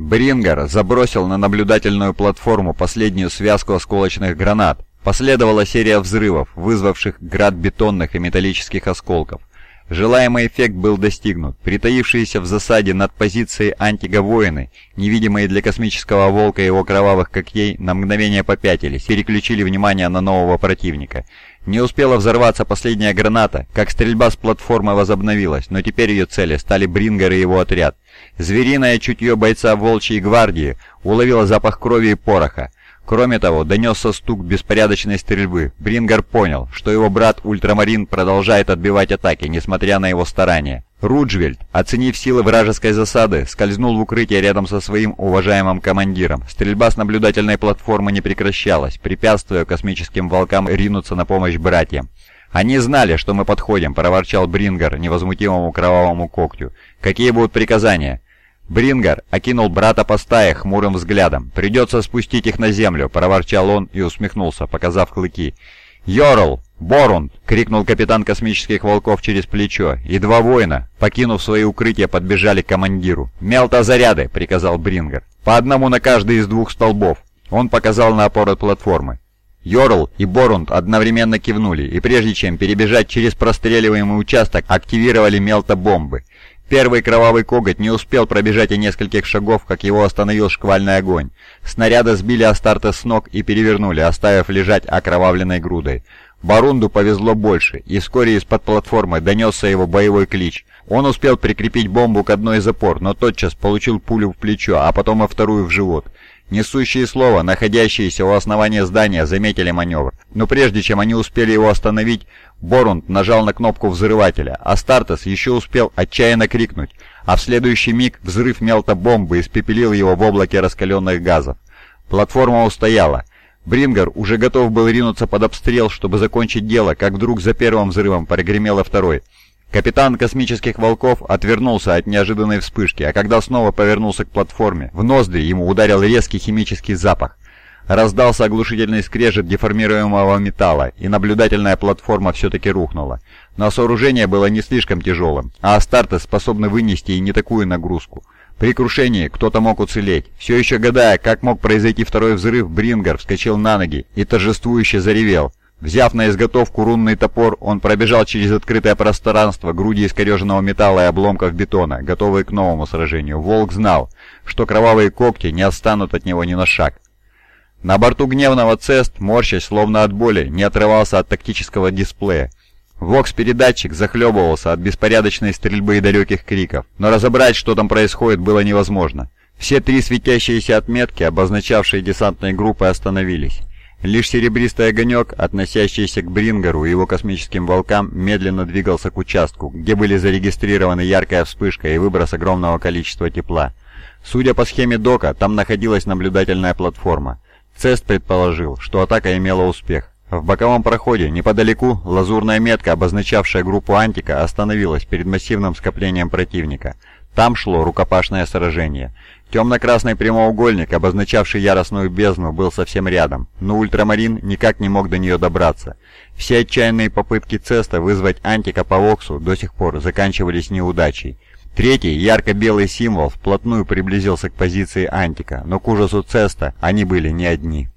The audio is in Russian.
Брингер забросил на наблюдательную платформу последнюю связку осколочных гранат. Последовала серия взрывов, вызвавших град бетонных и металлических осколков. Желаемый эффект был достигнут. Притаившиеся в засаде над позицией антиго-воины, невидимые для космического волка и его кровавых когтей, на мгновение попятились, переключили внимание на нового противника. Не успела взорваться последняя граната, как стрельба с платформы возобновилась, но теперь ее цели стали Брингер и его отряд. Звериное чутье бойца Волчьей гвардии уловило запах крови и пороха. Кроме того, донесся стук беспорядочной стрельбы. Брингер понял, что его брат Ультрамарин продолжает отбивать атаки, несмотря на его старания. Руджвельд, оценив силы вражеской засады, скользнул в укрытие рядом со своим уважаемым командиром. Стрельба с наблюдательной платформы не прекращалась, препятствуя космическим волкам ринуться на помощь братьям. «Они знали, что мы подходим», — проворчал Брингер невозмутимому кровавому когтю. «Какие будут приказания?» Брингер окинул брата по стае хмурым взглядом. «Придется спустить их на землю», — проворчал он и усмехнулся, показав клыки. «Йорл! Борунд!» — крикнул капитан космических волков через плечо, и два воина, покинув свои укрытия, подбежали к командиру. «Мелтозаряды!» — приказал Брингер. «По одному на каждый из двух столбов!» Он показал на опоры платформы. Йорл и Борунд одновременно кивнули, и прежде чем перебежать через простреливаемый участок, активировали мелтобомбы. Первый кровавый коготь не успел пробежать и нескольких шагов, как его остановил шквальный огонь. Снаряды сбили Астарта с ног и перевернули, оставив лежать окровавленной грудой. Барунду повезло больше, и вскоре из-под платформы донесся его боевой клич. Он успел прикрепить бомбу к одной из опор, но тотчас получил пулю в плечо, а потом и вторую в живот. Несущие слова, находящиеся у основания здания, заметили маневр. Но прежде чем они успели его остановить, Борунд нажал на кнопку взрывателя, а Стартес еще успел отчаянно крикнуть, а в следующий миг взрыв мелтобомбы испепелил его в облаке раскаленных газов. Платформа устояла. Брингер уже готов был ринуться под обстрел, чтобы закончить дело, как вдруг за первым взрывом прогремело второй – Капитан космических волков отвернулся от неожиданной вспышки, а когда снова повернулся к платформе, в ноздри ему ударил резкий химический запах. Раздался оглушительный скрежет деформируемого металла, и наблюдательная платформа все-таки рухнула. Но сооружение было не слишком тяжелым, а Астарты способны вынести и не такую нагрузку. При крушении кто-то мог уцелеть. Все еще гадая, как мог произойти второй взрыв, Брингер вскочил на ноги и торжествующе заревел. Взяв на изготовку рунный топор, он пробежал через открытое пространство, груди искореженного металла и обломков бетона, готовые к новому сражению. Волк знал, что кровавые когти не отстанут от него ни на шаг. На борту гневного цест, морщась словно от боли, не отрывался от тактического дисплея. Вокс-передатчик захлебывался от беспорядочной стрельбы и далеких криков, но разобрать, что там происходит, было невозможно. Все три светящиеся отметки, обозначавшие десантные группы, остановились. Лишь серебристый огонек, относящийся к Брингеру и его космическим волкам, медленно двигался к участку, где были зарегистрированы яркая вспышка и выброс огромного количества тепла. Судя по схеме дока, там находилась наблюдательная платформа. Цест предположил, что атака имела успех. В боковом проходе, неподалеку, лазурная метка, обозначавшая группу Антика, остановилась перед массивным скоплением противника. Там шло рукопашное сражение. Темно-красный прямоугольник, обозначавший яростную бездну, был совсем рядом, но ультрамарин никак не мог до нее добраться. Все отчаянные попытки Цеста вызвать антика по Воксу до сих пор заканчивались неудачей. Третий, ярко-белый символ, вплотную приблизился к позиции антика, но к ужасу Цеста они были не одни.